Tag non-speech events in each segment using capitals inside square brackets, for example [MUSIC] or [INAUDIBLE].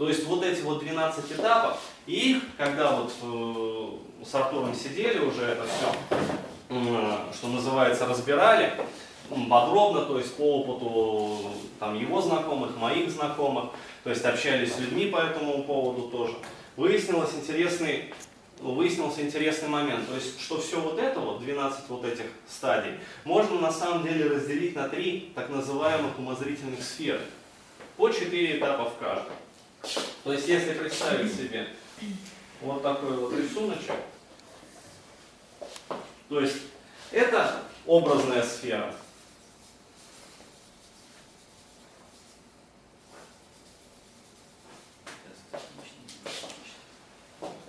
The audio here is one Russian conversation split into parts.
То есть вот эти вот 12 этапов, и их, когда вот э, с Артуром сидели уже это все, э, что называется, разбирали, подробно, то есть по опыту там, его знакомых, моих знакомых, то есть общались с людьми по этому поводу тоже. Выяснилось интересный, выяснился интересный момент, то есть что все вот это, вот 12 вот этих стадий, можно на самом деле разделить на три так называемых умозрительных сферы, по 4 этапа в каждой. То есть если представить себе вот такой вот рисуночек, то есть это образная сфера,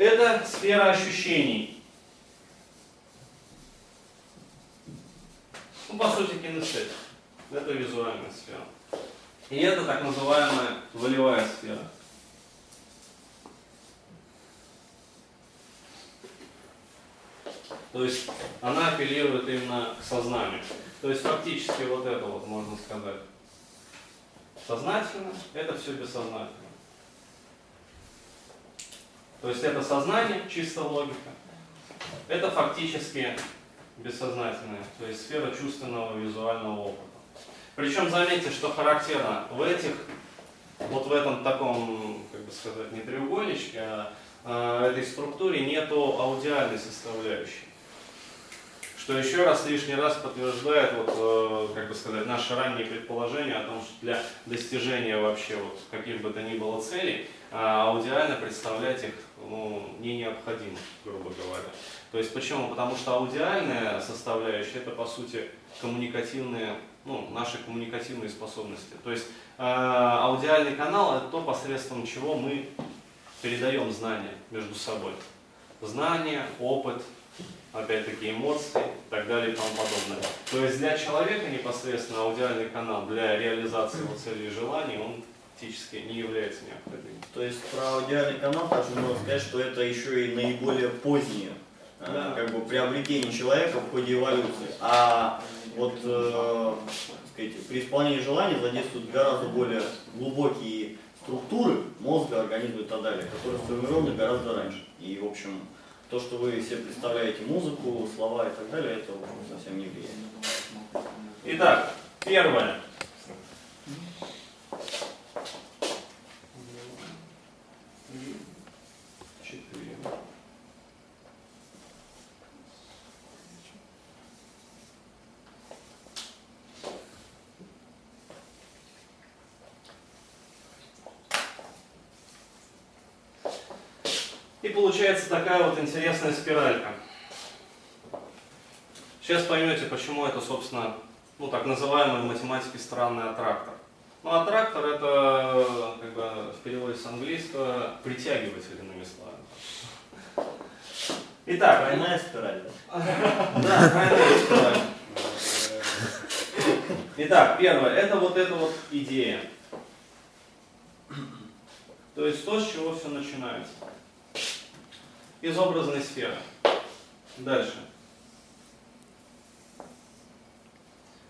Это сфера ощущений. Ну, по сути, кинестетик. Это визуальная сфера. И это так называемая волевая сфера. То есть она апеллирует именно к сознанию. То есть фактически вот это вот можно сказать. Сознательно, это все бессознательно. То есть это сознание, чисто логика. Это фактически бессознательное, то есть сфера чувственного визуального опыта. Причем заметьте, что характерно в этих, вот в этом таком, как бы сказать, не треугольничке, а, а этой структуре нету аудиальной составляющей. Что еще раз, лишний раз подтверждает, вот, э, как бы сказать, наши ранние предположения о том, что для достижения вообще вот каких бы то ни было целей, а аудиально представлять их ну, не необходимо, грубо говоря. То есть почему? Потому что аудиальная составляющая это по сути коммуникативные, ну, наши коммуникативные способности. То есть э, аудиальный канал это то, посредством чего мы передаем знания между собой. Знания, опыт, опять-таки эмоции и так далее и тому подобное. То есть для человека непосредственно аудиальный канал для реализации его целей и желаний, он фактически не является необходимым. То есть про аудиальный канал также можно сказать, что это еще и наиболее позднее а, да. как бы приобретение человека в ходе эволюции. А вот э, сказать, при исполнении желаний задействуют гораздо более глубокие структуры мозга, организма и так далее, которые сформированы гораздо раньше. И, в общем, то, что вы себе представляете музыку, слова и так далее, это совсем не влияет. Итак, первое. получается такая вот интересная спиралька. Сейчас поймете, почему это, собственно, ну, так называемый в математике странный аттрактор. Ну, аттрактор это, как бы, в переводе с английского, притягиватель, иными словами. Итак. Двойная спираль. Да, [LAUGHS] двойная спираль. Итак, первое, это вот эта вот идея. То есть то, с чего все начинается из образной сферы. Дальше.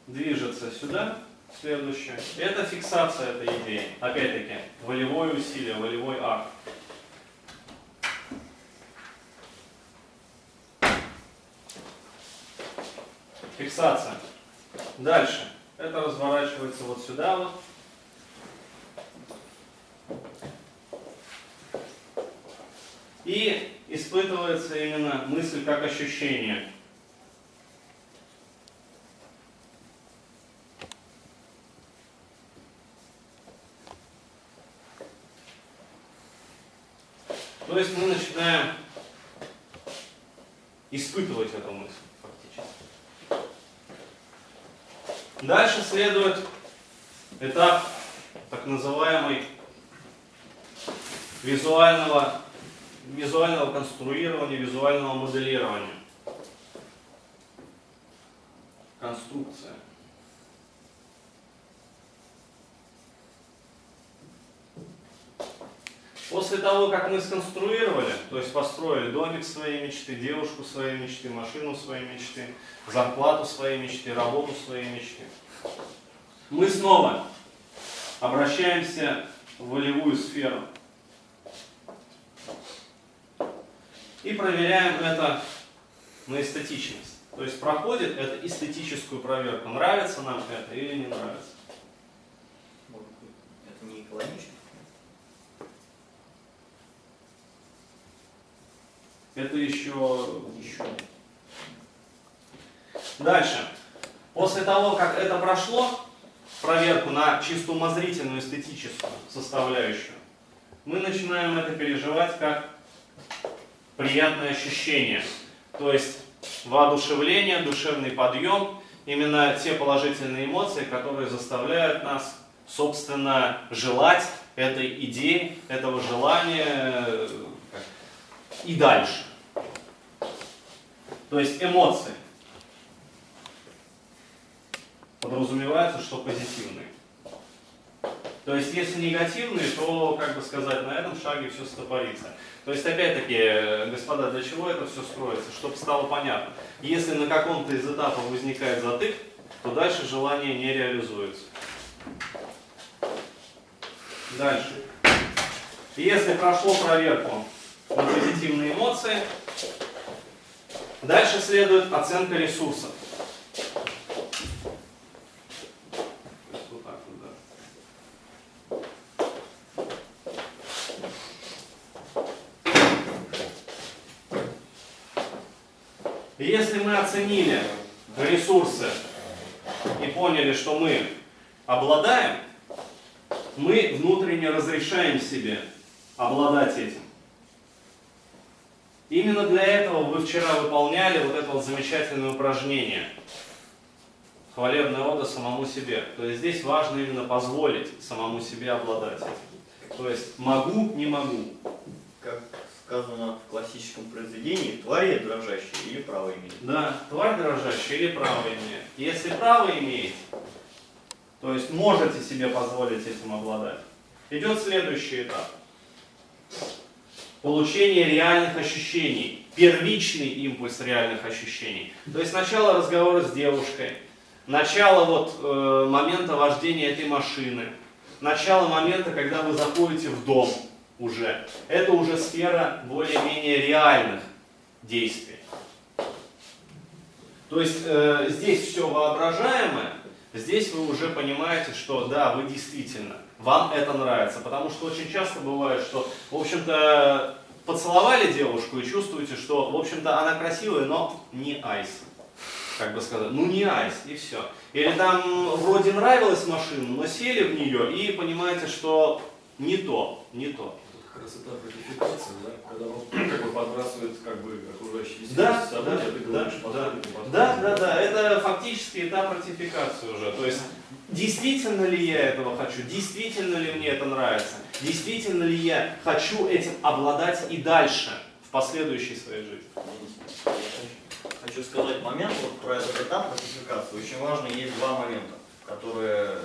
Движется сюда, следующее. Это фиксация этой идеи. Опять-таки, волевое усилие, волевой акт. Фиксация. Дальше. Это разворачивается вот сюда вот. И испытывается именно мысль как ощущение. То есть мы начинаем испытывать эту мысль фактически. Дальше следует этап так называемый визуального визуального конструирования, визуального моделирования. Конструкция. После того, как мы сконструировали, то есть построили домик своей мечты, девушку своей мечты, машину своей мечты, зарплату своей мечты, работу своей мечты, мы снова обращаемся в волевую сферу И проверяем это на эстетичность. То есть проходит это эстетическую проверку, нравится нам это или не нравится. Это не экологично. Это еще, еще. Дальше. После того, как это прошло, проверку на чисто умозрительную эстетическую составляющую, мы начинаем это переживать как приятное ощущение. То есть воодушевление, душевный подъем, именно те положительные эмоции, которые заставляют нас, собственно, желать этой идеи, этого желания и дальше. То есть эмоции подразумевается, что позитивные. То есть, если негативные, то, как бы сказать, на этом шаге все стопорится. То есть, опять-таки, господа, для чего это все строится? Чтобы стало понятно. Если на каком-то из этапов возникает затык, то дальше желание не реализуется. Дальше. Если прошло проверку на позитивные эмоции, дальше следует оценка ресурсов. Если мы оценили ресурсы и поняли, что мы обладаем, мы внутренне разрешаем себе обладать этим. Именно для этого вы вчера выполняли вот это вот замечательное упражнение. Хвалебная ода самому себе. То есть здесь важно именно позволить самому себе обладать. То есть могу, не могу. Сказано в классическом произведении, тварь дрожащая или право имеет. Да, тварь дрожащая или право имеет. Если право имеет, то есть можете себе позволить этим обладать, идет следующий этап. Получение реальных ощущений, первичный импульс реальных ощущений. То есть начало разговора с девушкой, начало вот э, момента вождения этой машины, начало момента, когда вы заходите в дом, уже. Это уже сфера более-менее реальных действий. То есть э, здесь все воображаемое, здесь вы уже понимаете, что да, вы действительно, вам это нравится. Потому что очень часто бывает, что, в общем-то, поцеловали девушку и чувствуете, что, в общем-то, она красивая, но не айс. Как бы сказать, ну не айс, и все. Или там вроде нравилась машина, но сели в нее и понимаете, что не то, не то красота протификации, да? когда он как бы подбрасывает как бы окружающие да, события, да, ты говоришь, да, да, да, да, да, это фактически этап ратификации уже. То есть, действительно ли я этого хочу, действительно ли мне это нравится, действительно ли я хочу этим обладать и дальше, в последующей своей жизни. Хочу сказать момент вот про этот этап ратификации. Очень важно, есть два момента, которые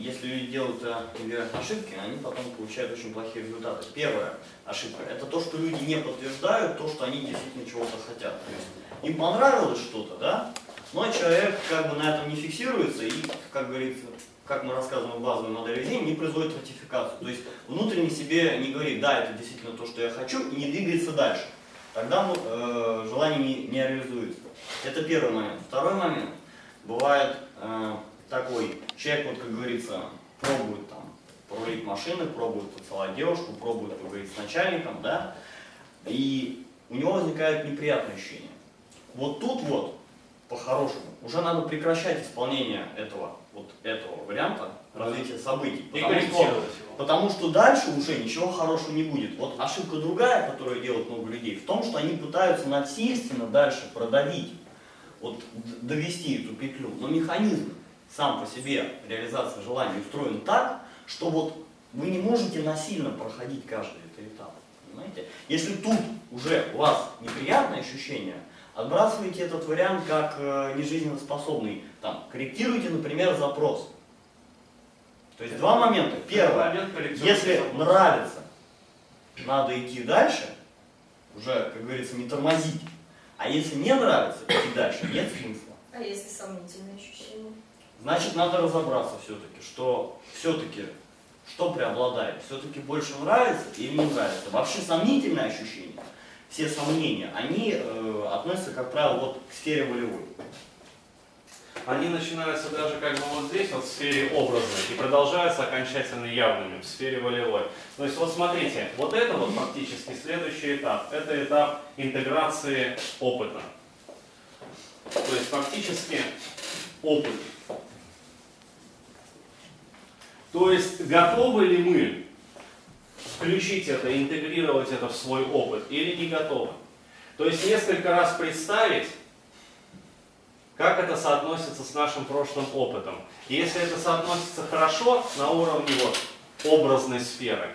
если люди делают например, э, ошибки, они потом получают очень плохие результаты. Первая ошибка – это то, что люди не подтверждают то, что они действительно чего-то хотят. То есть им понравилось что-то, да, но человек как бы на этом не фиксируется и, как говорится, как мы рассказываем в базовой модели жизни, не производит ратификацию. То есть внутренне себе не говорит, да, это действительно то, что я хочу, и не двигается дальше. Тогда э, желание не, не реализуется. Это первый момент. Второй момент. Бывает, э, такой человек, вот как говорится, пробует там порулить машины, пробует поцеловать девушку, пробует поговорить с начальником, да, и у него возникает неприятное ощущение. Вот тут вот, по-хорошему, уже надо прекращать исполнение этого, вот этого варианта развития событий. Потому что, потому что дальше уже ничего хорошего не будет. Вот ошибка другая, которую делают много людей, в том, что они пытаются насильственно дальше продавить, вот довести эту петлю. Но механизм сам по себе реализация желаний устроен так, что вот вы не можете насильно проходить каждый этот этап. Понимаете? Если тут уже у вас неприятное ощущение, отбрасывайте этот вариант как э, нежизненноспособный. Там, корректируйте, например, запрос. То есть два момента. Первое, если нравится, надо идти дальше, уже, как говорится, не тормозить. А если не нравится, идти дальше, нет смысла. А если сомнительные ощущения? Значит, надо разобраться все-таки, что все-таки, что преобладает? Все-таки больше нравится или не нравится? Вообще сомнительные ощущения, все сомнения, они э, относятся, как правило, вот к сфере волевой. Они начинаются даже как бы вот здесь, вот в сфере образной, и продолжаются окончательно явными в сфере волевой. То есть вот смотрите, вот это вот фактически следующий этап. Это этап интеграции опыта. То есть фактически опыт. То есть готовы ли мы включить это, интегрировать это в свой опыт или не готовы? То есть несколько раз представить, как это соотносится с нашим прошлым опытом. Если это соотносится хорошо на уровне вот образной сферы,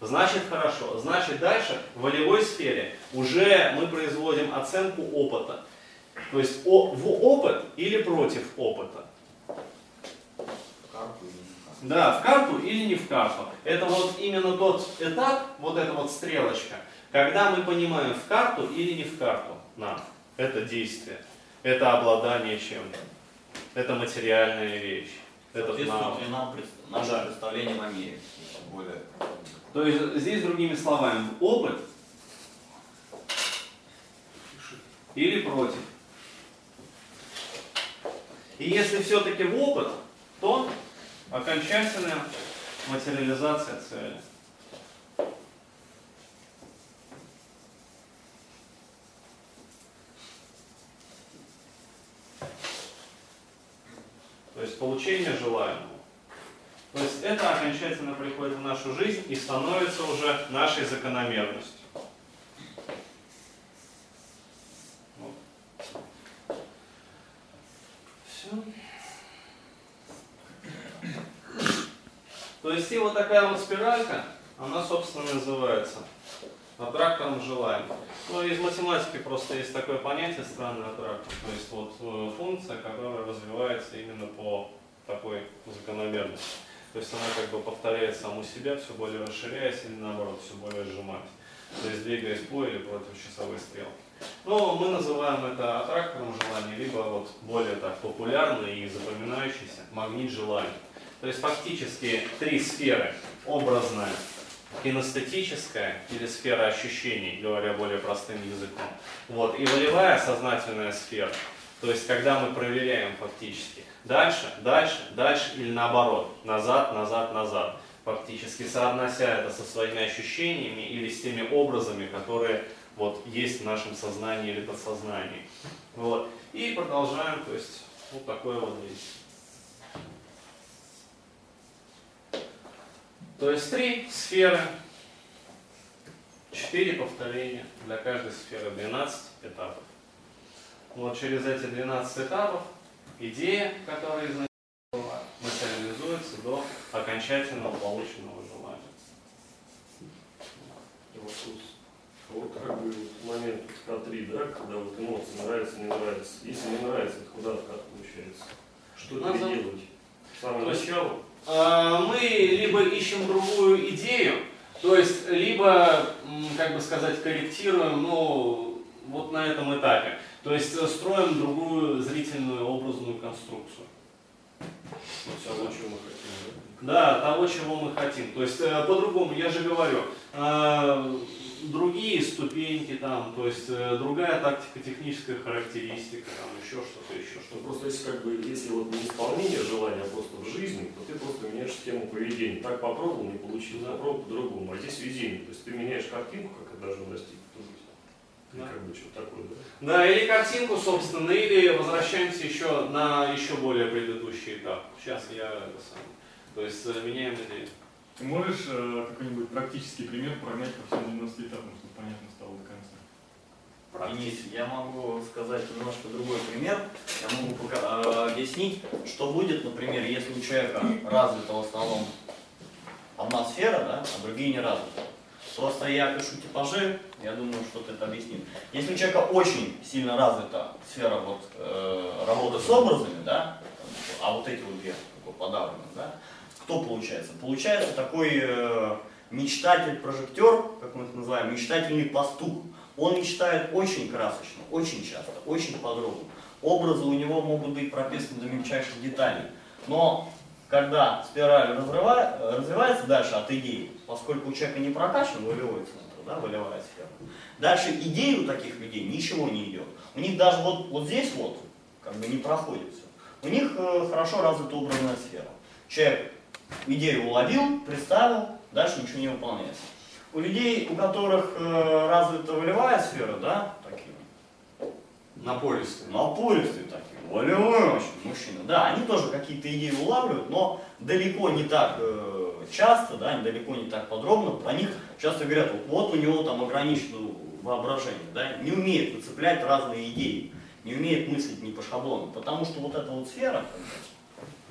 значит хорошо. Значит дальше в волевой сфере уже мы производим оценку опыта. То есть о, в опыт или против опыта. Да, в карту или не в карту. Это вот именно тот этап, вот эта вот стрелочка, когда мы понимаем в карту или не в карту нам это действие, это обладание чем-то, это материальная вещь, это навык. Нам наше Да. представление о мире более То есть здесь другими словами, опыт или против. И если все-таки в опыт, то окончательная материализация цели. То есть получение желаемого. То есть это окончательно приходит в нашу жизнь и становится уже нашей закономерностью. То есть и вот такая вот спиралька, она, собственно, называется аттрактором желаемого. Ну, из математики просто есть такое понятие странный аттрактор. То есть вот э, функция, которая развивается именно по такой закономерности. То есть она как бы повторяет саму себя, все более расширяясь или наоборот, все более сжимаясь. То есть двигаясь по или против часовой стрелки. Но мы называем это аттрактором желания, либо вот более так популярный и запоминающийся магнит желания. То есть фактически три сферы. Образная, кинестетическая или сфера ощущений, говоря более простым языком. Вот. И волевая сознательная сфера. То есть когда мы проверяем фактически дальше, дальше, дальше или наоборот, назад, назад, назад. Фактически соотнося это со своими ощущениями или с теми образами, которые вот есть в нашем сознании или подсознании. Вот. И продолжаем, то есть вот такое вот действие. То есть три сферы, четыре повторения, для каждой сферы 12 этапов. Вот через эти 12 этапов идея, которая изначально была, материализуется до окончательного полученного желания. Вот тут вот как бы момент К3, да, когда вот эмоции нравится, не нравится. Если не нравится, то куда откат получается? Что Надо- переделать? С самого То? А, Мы либо ищем другую идею, то есть либо, как бы сказать, корректируем, ну, вот на этом этапе. То есть э, строим другую зрительную образную конструкцию. Того, да. чего мы хотим. Да, того, чего мы хотим. То есть э, по-другому, я же говорю, э, другие ступеньки там, то есть э, другая тактика, техническая характеристика, там еще что-то, еще Что что-то. просто если как бы, если вот не исполнение желания, а просто в жизни, то ты просто меняешь схему поведения. Так попробовал, не получилось, Да. попробовал по-другому. А здесь везение. То есть ты меняешь картинку, как это должно достичь. Да. Как бы что-то такое, да? Да, или картинку, собственно, или возвращаемся еще на еще более предыдущий этап. Сейчас я сам. То есть э, меняем идею. Ты можешь э, какой-нибудь практический пример прогнать по всем 90 этапам, чтобы понятно стало до конца? Денис, я могу сказать немножко другой пример. Я могу пока- э, объяснить, что будет, например, если у человека развита в основном одна сфера, да, а другие не развиты. Просто я пишу типажи, я думаю, что ты это объяснит. Если у человека очень сильно развита сфера вот, э, работы с образами, да, а вот эти вот две подавлены, да, кто получается? Получается такой э, мечтатель-прожектор, как мы их называем, мечтательный пастух. Он мечтает очень красочно, очень часто, очень подробно. Образы у него могут быть прописаны до мельчайших деталей. Но когда спираль разрыва- э, развивается дальше от идеи, поскольку у человека не прокачан волевой центр, да, волевая сфера, дальше идеи у таких людей ничего не идет. У них даже вот, вот здесь вот как бы не проходит все. У них э, хорошо развита образная сфера. Человек идею уловил, представил, дальше ничего не выполняется. У людей, у которых э, развита волевая сфера, да, такие Напористые. напористые такие, волевые очень мужчины, да, они тоже какие-то идеи улавливают, но далеко не так э, часто, да, далеко не так подробно, про них часто говорят, вот, вот у него там ограниченное воображение, да, не умеет выцеплять разные идеи, не умеет мыслить не по шаблону, потому что вот эта вот сфера,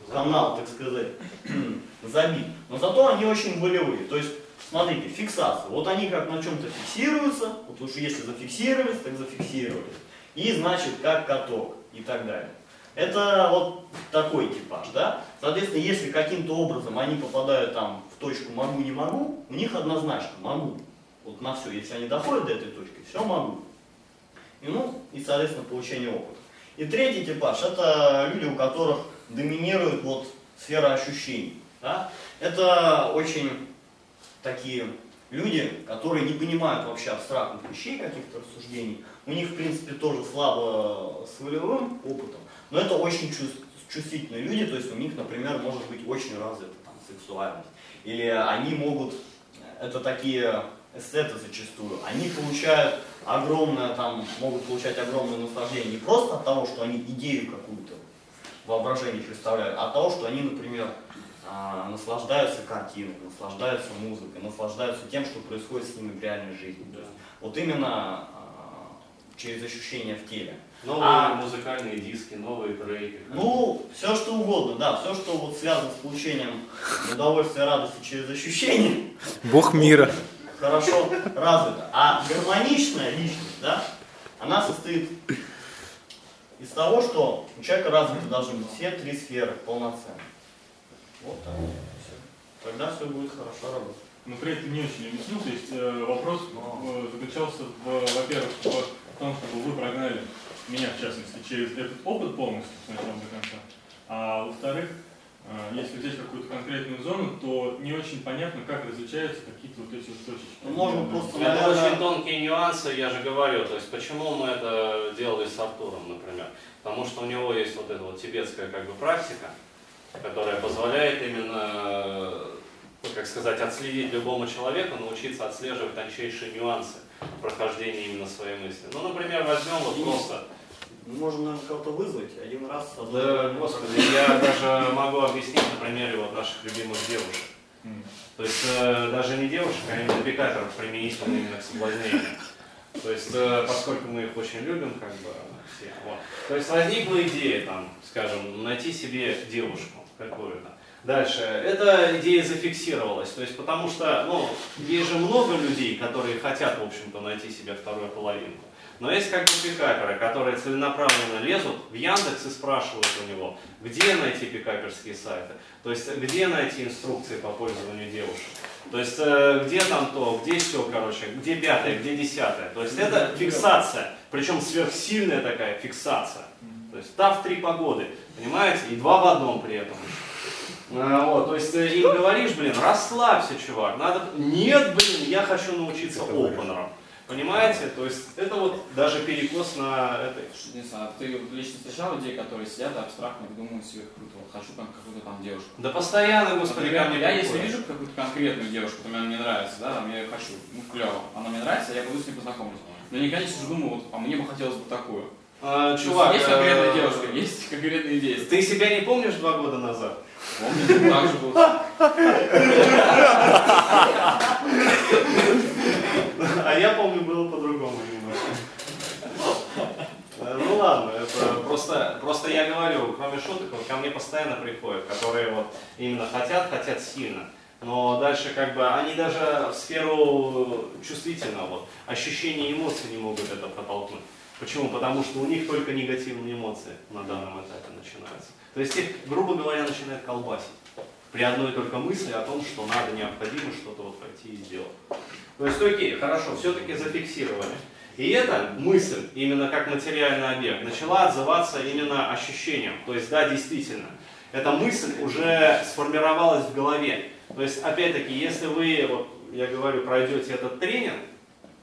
канал, так сказать, [CLEARS THROAT] забит. Но зато они очень волевые. То есть, смотрите, фиксация. Вот они как на чем-то фиксируются, вот уж если зафиксировались, так зафиксировались. И значит, как каток и так далее. Это вот такой типаж, да? Соответственно, если каким-то образом они попадают там в точку могу, не могу, у них однозначно могу. Вот на все. Если они доходят до этой точки, все могу. И, ну, и, соответственно, получение опыта. И третий типаж, это люди, у которых доминирует вот сфера ощущений. Да? Это очень такие люди, которые не понимают вообще абстрактных вещей, каких-то рассуждений. У них, в принципе, тоже слабо с волевым опытом, но это очень чувс- чувствительные люди, то есть у них, например, может быть очень развита там, сексуальность. Или они могут, это такие эстеты зачастую, они получают огромное, там, могут получать огромное наслаждение не просто от того, что они идею какую-то воображение представляют, а от того, что они, например, а, наслаждаются картиной, наслаждаются музыкой, наслаждаются тем, что происходит с ними в реальной жизни. То есть вот именно а, через ощущения в теле. Новые А- музыкальные диски, новые треки. Ну, все что угодно, да, все, что вот связано с получением удовольствия, радости через ощущения, Бог мира. хорошо развита. А гармоничная личность, да, она состоит из того, что у человека развиты должны быть все три сферы полноценно. Вот так. Тогда все будет хорошо работать. Но при этом не очень объяснил, то есть э, вопрос э, заключался, во-первых, в том, чтобы вы прогнали меня, в частности, через этот опыт полностью, с начала до конца, а во-вторых, если взять какую-то конкретную зону, то не очень понятно, как различаются какие-то вот эти вот точечки. Ну, можно просто, Это наверное, очень тонкие нюансы, я же говорю, то есть почему мы это делали с Артуром, например. Потому что у него есть вот эта вот тибетская как бы практика, которая позволяет именно, ну, как сказать, отследить любому человеку, научиться отслеживать тончайшие нюансы прохождения именно своей мысли. Ну, например, возьмем вот просто Можно, наверное, кого-то вызвать один раз. Да, господи, я даже могу объяснить на примере вот наших любимых девушек. То есть э, даже не девушек, а именно пикаперов применительно именно к соблазнению. То есть, э, поскольку мы их очень любим, как бы все. Вот. То есть возникла идея, там, скажем, найти себе девушку какую-то. Дальше, эта идея зафиксировалась, то есть потому что, ну, есть же много людей, которые хотят, в общем-то, найти себе вторую половинку. Но есть как бы пикаперы, которые целенаправленно лезут в Яндекс и спрашивают у него, где найти пикаперские сайты, то есть где найти инструкции по пользованию девушек. То есть э, где там то, где все, короче, где пятое, где десятое. То есть это фиксация, причем сверхсильная такая фиксация. То есть та в три погоды, понимаете, и два в одном при этом. А, Вот, то есть э, им говоришь, блин, расслабься, чувак, надо... Нет, блин, я хочу научиться опенерам. Понимаете? То есть это вот даже перекос на этой. Не знаю, ты лично встречал людей, которые сидят и абстрактно думают себе круто, вот хочу там какую-то там девушку. Да постоянно, господи, ко Например, мне я если вижу какую-то конкретную девушку, которая мне нравится, да, там я ее хочу, ну клево, она мне нравится, я буду с ней познакомлюсь. Но никогда не сижу, думаю, вот, а мне бы хотелось бы такую. А, То чувак, есть конкретная э, девушка, есть конкретные действия. Ты себя не помнишь два года назад? Помню, так же было. [LAUGHS] А я помню, было по-другому немножко. Ну ладно, это просто, просто я говорю, кроме шуток, вот ко мне постоянно приходят, которые вот именно хотят, хотят сильно. Но дальше как бы они даже в сферу чувствительного, ощущения эмоций не могут это протолкнуть. Почему? Потому что у них только негативные эмоции на данном этапе начинаются. То есть их, грубо говоря, начинает колбасить. При одной только мысли о том, что надо, необходимо что-то вот пойти и сделать. То есть, окей, хорошо, все-таки зафиксировали. И эта мысль, именно как материальный объект, начала отзываться именно ощущением. То есть, да, действительно, Эта мысль уже сформировалась в голове. То есть, опять-таки, если вы, вот, я говорю, пройдете этот тренинг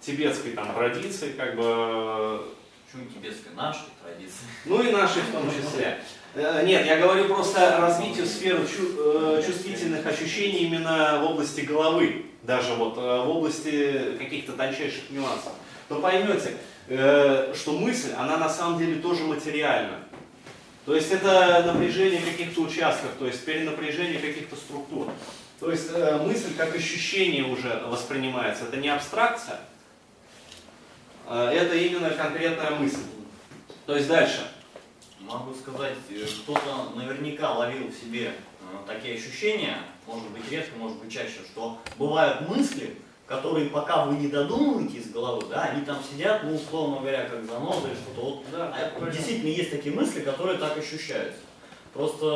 тибетской там традиции, как бы Почему тибетская? Наши традиции. ну и наши в том числе. Э, Нет, я говорю просто о развитии сферы чу- э, чувствительных ощущений именно в области головы, даже вот э, в области каких-то тончайших нюансов. То поймете, что мысль, она на самом деле тоже материальна. То есть это напряжение каких-то участков, то есть перенапряжение каких-то структур. То есть мысль как ощущение уже воспринимается, это не абстракция, это именно конкретная мысль. То есть дальше. Могу сказать, э, кто-то наверняка ловил в себе э, такие ощущения, может быть редко, может быть чаще, что бывают мысли, которые пока вы не додумываете из головы, да, они там сидят, ну, условно говоря, как занозы или что-то. Вот, Да, а действительно есть такие мысли, которые так ощущаются. Просто,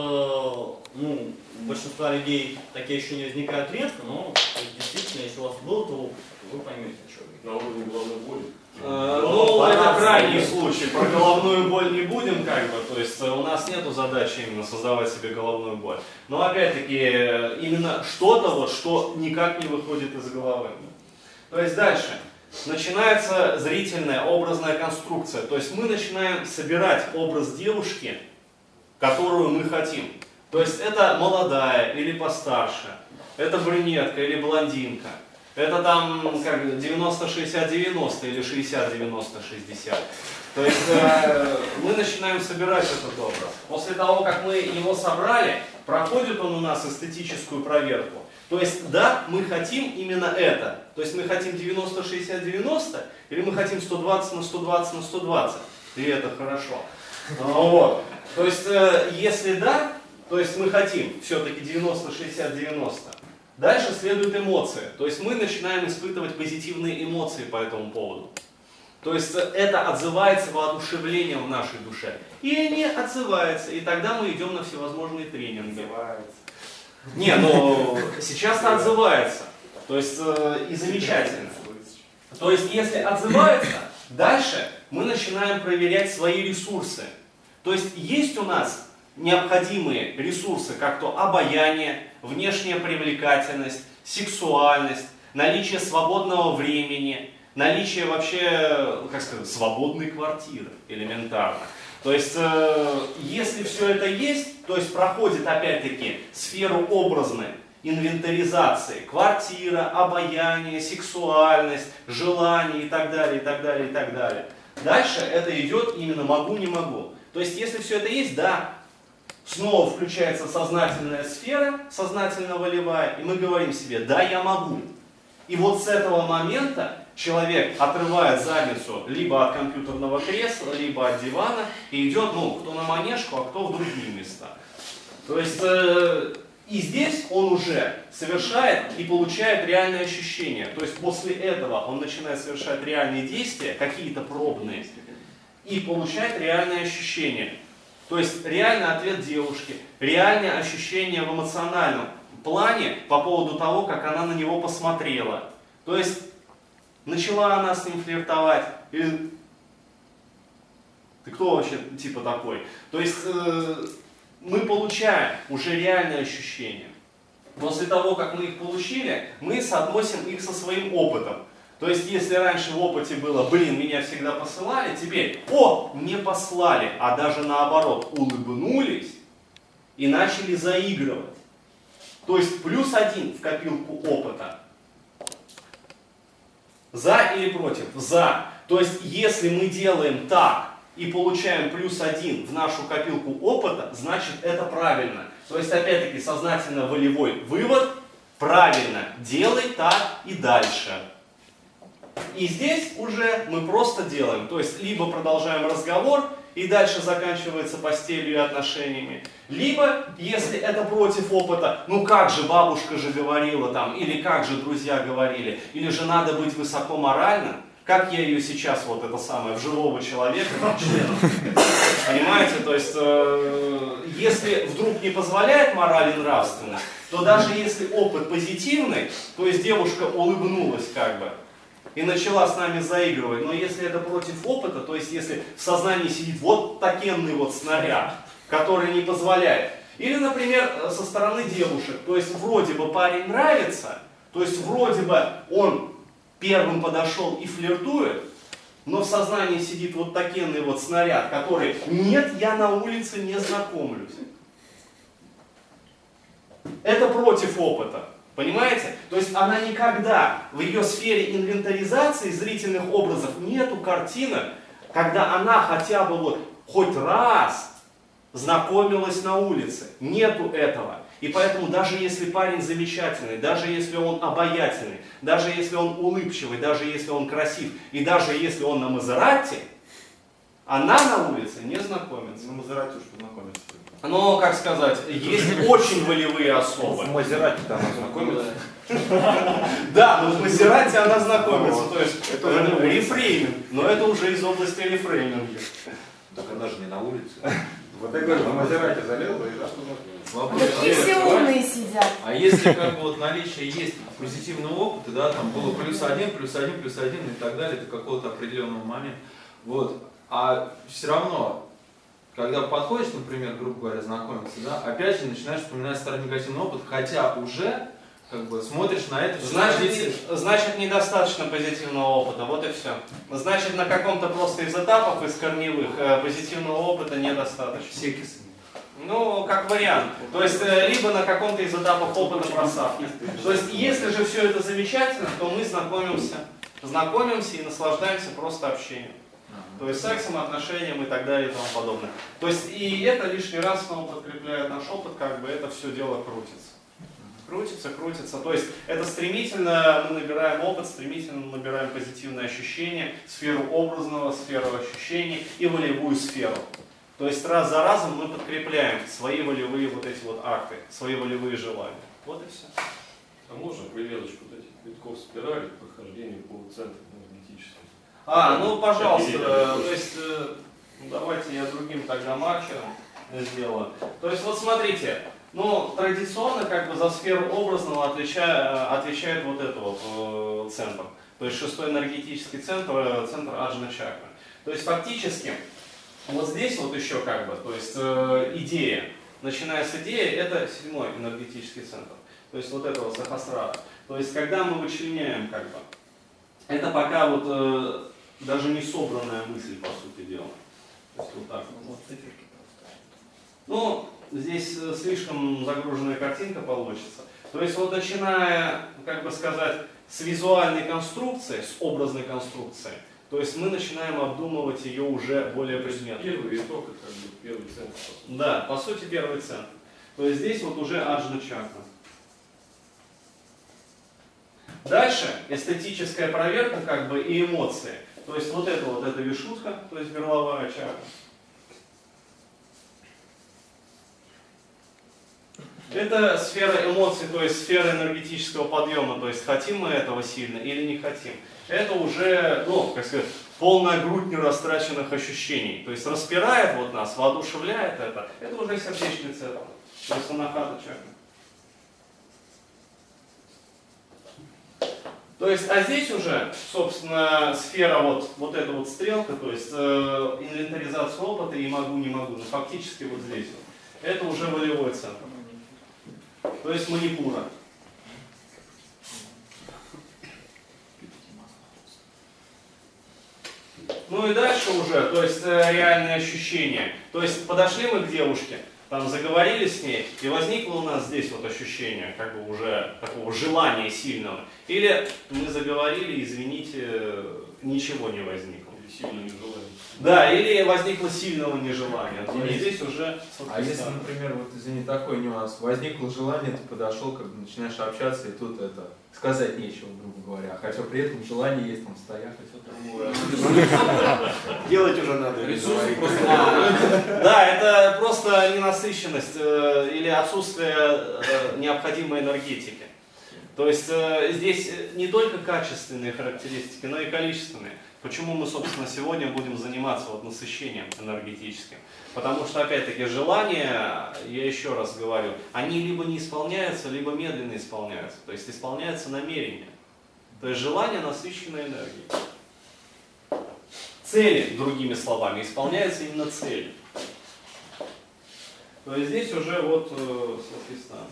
ну, у большинства людей такие ощущения возникают редко, но действительно, если у вас был, то вы поймете, о чем. На уровне головной боли. Э, Ну, Ну, это крайний случай. Про головную боль не будем, как бы. То есть э, у нас нету задачи именно создавать себе головную боль. Но опять-таки, э, именно что-то вот, что никак не выходит из головы. То есть дальше. Начинается зрительная, образная конструкция. То есть мы начинаем собирать образ девушки, которую мы хотим. То есть это молодая или постарше, это брюнетка или блондинка. Это там как 90-60-90 или 60-90-60. То есть э, мы начинаем собирать этот образ. После того, как мы его собрали, проходит он у нас эстетическую проверку. То есть, да, мы хотим именно это. То есть мы хотим 90-60-90 или мы хотим 120 на 120 на 120. И это хорошо. А, Вот. То есть, э, если да, то есть мы хотим все-таки 90-60-90. Дальше следуют эмоции. То есть мы начинаем испытывать позитивные эмоции по этому поводу. То есть э, это отзывается воодушевлением в нашей душе. И не отзывается. И тогда мы идем на всевозможные тренинги. Не, ну сейчас-то отзывается. То есть э, и замечательно. То есть если отзывается, дальше мы начинаем проверять свои ресурсы. То есть есть у нас необходимые ресурсы, как то обаяние, внешняя привлекательность, сексуальность, наличие свободного времени, наличие вообще, как сказать, свободной квартиры элементарно. То есть, э, если все это есть, то есть проходит опять-таки сферу образной инвентаризации, квартира, обаяние, сексуальность, желание и так далее, и так далее, и так далее. Дальше это идет именно могу, не могу. То есть, если все это есть, да, снова включается сознательная сфера, сознательно-волевая, и мы говорим себе, да, я могу. И вот с этого момента человек отрывает задницу либо от компьютерного кресла, либо от дивана и идет, ну, кто на манежку, а кто в другие места. То есть, э, и здесь он уже совершает и получает реальные ощущения. То есть после этого он начинает совершать реальные действия, какие-то пробные, и получает реальные ощущения. То есть реальный ответ девушки, реальное ощущение в эмоциональном плане по поводу того, как она на него посмотрела. То есть начала она с ним флиртовать, или ты кто вообще типа такой? То есть э, мы получаем уже реальные ощущения. После того, как мы их получили, мы соотносим их со своим опытом. То есть, если раньше в опыте было, блин, меня всегда посылали, теперь, о, не послали, а даже наоборот, улыбнулись и начали заигрывать. То есть, плюс один в копилку опыта. За или против? За. То есть, если мы делаем так и получаем плюс один в нашу копилку опыта, значит это правильно. То есть, опять-таки, сознательно-волевой вывод, правильно, делай так и дальше. И здесь уже мы просто делаем, то есть либо продолжаем разговор и дальше заканчивается постелью и отношениями, либо, если это против опыта, ну как же бабушка же говорила там, или как же друзья говорили, или же надо быть высоко морально, как я ее сейчас, вот это самое, в живого человека, там, членом, понимаете, то есть, э, если вдруг не позволяет мораль и нравственность, то даже если опыт позитивный, то есть девушка улыбнулась как бы, и начала с нами заигрывать. Но если это против опыта, то есть если в сознании сидит вот такенный вот снаряд, который не позволяет, Или, например, со стороны девушек. То есть вроде бы парень нравится, то есть вроде бы он первым подошел и флиртует, но в сознании сидит вот такенный вот снаряд, который «нет, я на улице не знакомлюсь». Это против опыта. Понимаете? То есть она никогда в ее сфере инвентаризации зрительных образов нету картинок, когда она хотя бы вот хоть раз знакомилась на улице. Нету этого. И поэтому даже если парень замечательный, даже если он обаятельный, даже если он улыбчивый, даже если он красив, и даже если он на Мазерате, она на улице не знакомится. На Мазерате уж познакомиться. Но, как сказать, есть [LAUGHS] очень волевые особы. В Мазерате там ознакомиться. [LAUGHS] Да, но в Мазерате она знакомится, то есть Это э, рефрейминг, но это уже из области рефрейминга. Так она же не на улице. Вот я говорю, на Мазерате залезла и да, Вопрос, Такие все умные сидят. А если как бы вот наличие есть позитивного опыта, да, там было плюс один, плюс один, плюс один и так далее до какого-то определенного момента, вот, а все равно, когда подходишь, например, грубо говоря, знакомиться, да, опять же начинаешь вспоминать старый негативный опыт, хотя уже как бы смотришь на это Значит, значит, недостаточно позитивного опыта, вот и все. Значит, на каком-то просто из этапов, из корневых, э, позитивного опыта недостаточно. все кисы. Ну, как вариант. То есть, э, либо на каком-то из этапов опыта просадки. То есть, если же все это замечательно, то мы знакомимся, знакомимся и наслаждаемся просто общением. То есть сексом, отношением и так далее и тому подобное. То есть и это лишний раз снова подкрепляет наш опыт, как бы это все дело крутится. Крутится, крутится. То есть это стремительно мы набираем опыт, стремительно мы набираем позитивные ощущения, сферу образного, сферу ощущений и волевую сферу. То есть раз за разом мы подкрепляем свои волевые вот эти вот акты, свои волевые желания. Вот и все. А можно привязочку вот этих витков спирали к прохождению по центру? А, ну пожалуйста, э, то есть э, ну, давайте я другим тогда маркером сделаю. То есть вот смотрите, ну традиционно как бы за сферу образного э, отвечает вот это вот э, центр. То есть шестой энергетический центр, э, центр Аджна Чакры. То есть фактически вот здесь вот еще как бы, то есть э, идея, начиная с идеи, это седьмой энергетический центр. То есть вот этого сахасрара. То есть когда мы вычленяем как бы, это пока вот э, даже не собранная мысль, по сути дела. То есть вот так вот. Ну, здесь э, слишком загруженная картинка получится. То есть вот начиная, как бы сказать, с визуальной конструкции, с образной конструкции, то есть мы начинаем обдумывать ее уже более предметно. Первый виток, это как бы первый центр. по сути. Да, по сути первый центр. То есть здесь вот уже аджна чакра. Дальше эстетическая проверка как бы и эмоции. То есть вот это вот это вишутка, то есть горловая чакра. Это сфера эмоций, то есть сфера энергетического подъема, то есть хотим мы этого сильно или не хотим. Это уже, ну, как сказать, полная грудь нерастраченных ощущений. То есть распирает вот нас, воодушевляет это. Это уже сердечный центр. То есть анахата чакра. То есть, а здесь уже, собственно, сфера вот, вот эта вот стрелка, то есть э, инвентаризация опыта и могу, не могу, но фактически вот здесь вот. Это уже волевой центр. То есть манипура. Ну и дальше уже, то есть э, реальные ощущения. То есть подошли мы к девушке, там заговорили с ней, и возникло у нас здесь вот ощущение, как бы уже такого желания сильного. Или мы заговорили, извините, ничего не возникло. Или сильно нежелание. Да, или возникло сильного нежелания. То есть здесь уже... А если, например, вот извини, такой нюанс, возникло желание, ты подошел, как бы начинаешь общаться, и тут это сказать нечего, грубо говоря, хотя при этом желание есть там стоять и все такое. [LAUGHS] Делать уже надо. Ресурсы просто [LAUGHS] Да, это просто ненасыщенность э, или отсутствие э, необходимой энергетики. То есть э, здесь не только качественные характеристики, но и количественные. Почему мы, собственно, сегодня будем заниматься вот насыщением энергетическим? Потому что, опять-таки, желания, я еще раз говорю, они либо не исполняются, либо медленно исполняются. То есть исполняется намерение. То есть желание насыщенной энергией. Цели, другими словами, исполняются именно цели. То есть здесь уже вот э, соответственно.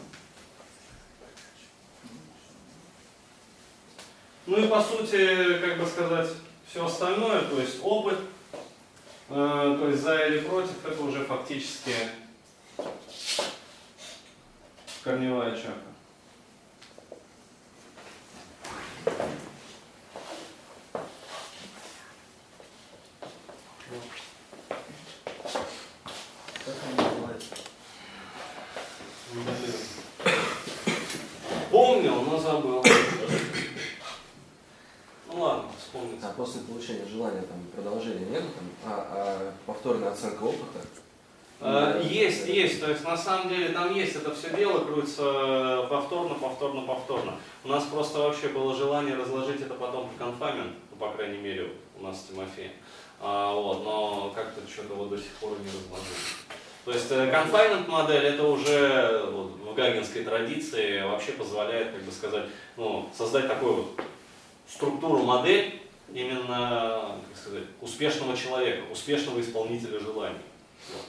Ну и по сути, как бы сказать, все остальное, то есть опыт, э, то есть за или против, это уже фактически корневая чакра. Как она называется? Помнил, но забыл. Ну ладно, вспомнить. А после получения желания там продолжения нету там, а, а повторная оценка опыта? Э, Есть, есть. То есть на самом деле там есть это все дело, крутится повторно, повторно, повторно. У нас просто вообще было желание разложить это потом в конфамент, ну, по крайней мере, у нас с Тимофеем. А, вот, но как-то что-то вот до сих пор не разложили. То есть конфайнмент модель это уже вот, в гагинской традиции вообще позволяет, как бы сказать, ну, создать такую вот структуру модель именно, как сказать, успешного человека, успешного исполнителя желаний. Вот.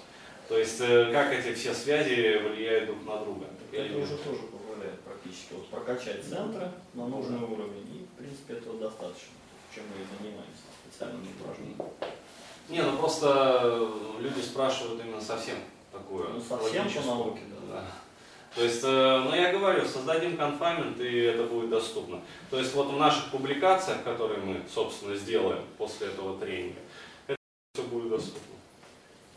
То есть э, как эти все связи влияют друг на друга. Это уже тоже позволяет практически вот прокачать центры на нужный уровень, и в принципе этого достаточно, чем мы и занимаемся специальными упражнениями. Не, ну просто э, люди спрашивают именно совсем такую Ну совсем по науке, да. Да. То есть, э, ну я говорю, создадим конфаймент, и это будет доступно. То есть вот в наших публикациях, которые мы, собственно, сделаем после этого тренинга, это все будет доступно.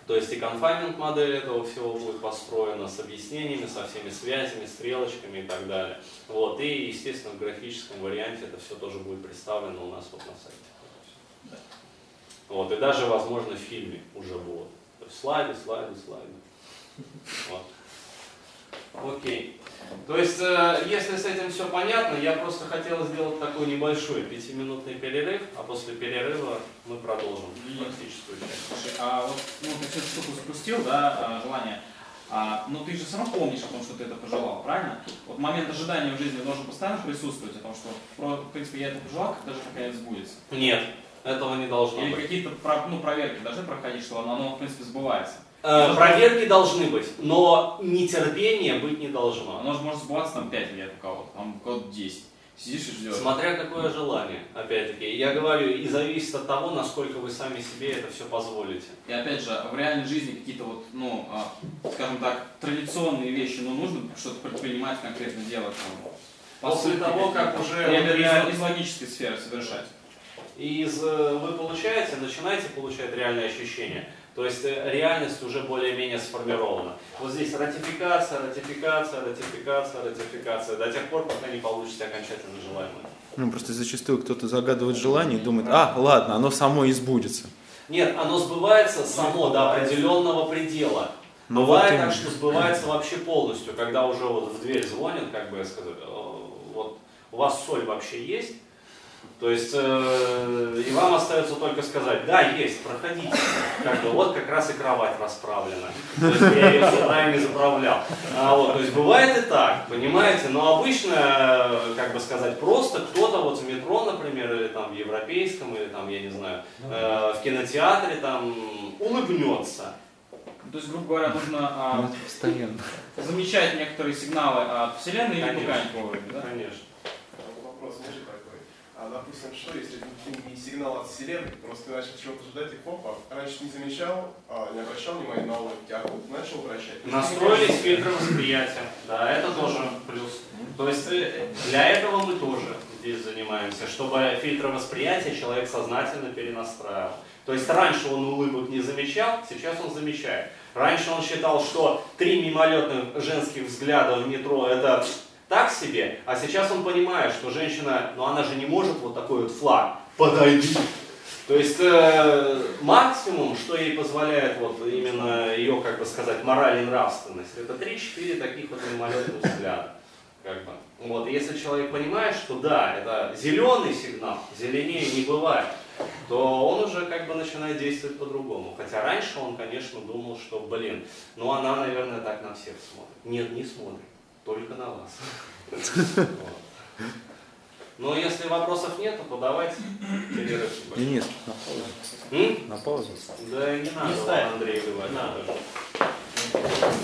То есть и конфаймент модель этого всего будет построена с объяснениями, со всеми связями, стрелочками и так далее. Вот. И, естественно, в графическом варианте это все тоже будет представлено у нас вот на сайте. Вот. И даже, возможно, в фильме уже будет. То есть слайды, слайды, слайды. Вот. Окей. То есть, э, если с этим все понятно, я просто хотел сделать такой небольшой пятиминутный перерыв, а после перерыва мы продолжим практическую часть. Слушай, а вот ну, ты всю эту штуку запустил, да, а, желание, а, но ты же все равно помнишь о том, что ты это пожелал, правильно? Вот момент ожидания в жизни должен постоянно присутствовать, о том, что, в принципе, я это пожелал, когда же наконец сбудется. Нет, этого не должно Или быть. какие-то про- ну, проверки должны проходить, что оно, оно, в принципе, сбывается. Э, проверки должны быть, но нетерпения быть не должно. Оно же может сбываться там 5 лет у кого-то, там кого-то 10. Сидишь и ждешь. Смотря какое желание, опять-таки. Я говорю, и зависит от того, насколько вы сами себе это все позволите. И опять же, в реальной жизни какие-то вот, ну, а, скажем так, традиционные вещи, ну, нужно что-то предпринимать, конкретно делать. Там, После того, как уже Я имею из логической сферы совершать. И из, э, вы получаете, начинаете получать реальные ощущения. То есть э, реальность уже более-менее сформирована. Вот здесь ратификация, ратификация, ратификация, ратификация, до тех пор, пока не получите окончательно желаемое. Ну, просто зачастую кто-то загадывает желание и думает, а, ладно, оно само и сбудется. Нет, оно сбывается само до определенного предела. Ну, Бывает вот так, что сбывается вообще полностью, когда уже вот в дверь звонят, как бы сказать, «Э, вот у вас соль вообще есть? То есть, э, и вам остается только сказать, да, есть, проходите. Как бы, вот как раз и кровать расправлена. То есть я ее сюда и не заправлял. А, вот, то есть бывает и так, понимаете, но обычно, э, как бы сказать, просто кто-то вот в метро, например, или там в европейском, или там, я не знаю, э, в кинотеатре там улыбнется. То есть, грубо говоря, нужно а, Постоянно. замечать некоторые сигналы от Вселенной и Конечно. пугать вовремя, да? Конечно. А допустим, что если это не сигнал от Вселенной, просто ты начал чего-то ждать и хопа, раньше не замечал, а, не обращал внимания на улыбки, а тут начал обращать. Настроились фильтры восприятия. Да, это тоже плюс. То есть э, для этого мы тоже здесь занимаемся, чтобы фильтры восприятия человек сознательно перенастраивал. То есть раньше он улыбок не замечал, сейчас он замечает. Раньше он считал, что три мимолетных женских взгляда в метро это так себе, а сейчас он понимает, что женщина, ну она же не может вот такой вот флаг, подойди. То есть э, максимум, что ей позволяет вот именно ее, как бы сказать, мораль и нравственность, это 3-4 таких вот мимолетных взгляда. Как бы. Вот, если человек понимает, что да, это зеленый сигнал, зеленее не бывает, то он уже как бы начинает действовать по-другому. Хотя раньше он, конечно, думал, что, блин, ну она, наверное, так на всех смотрит. Нет, не смотрит, только на вас. Но если вопросов нет, то давайте перерыв. Денис, на паузу. На паузу. Да не надо. Андрей, говорит.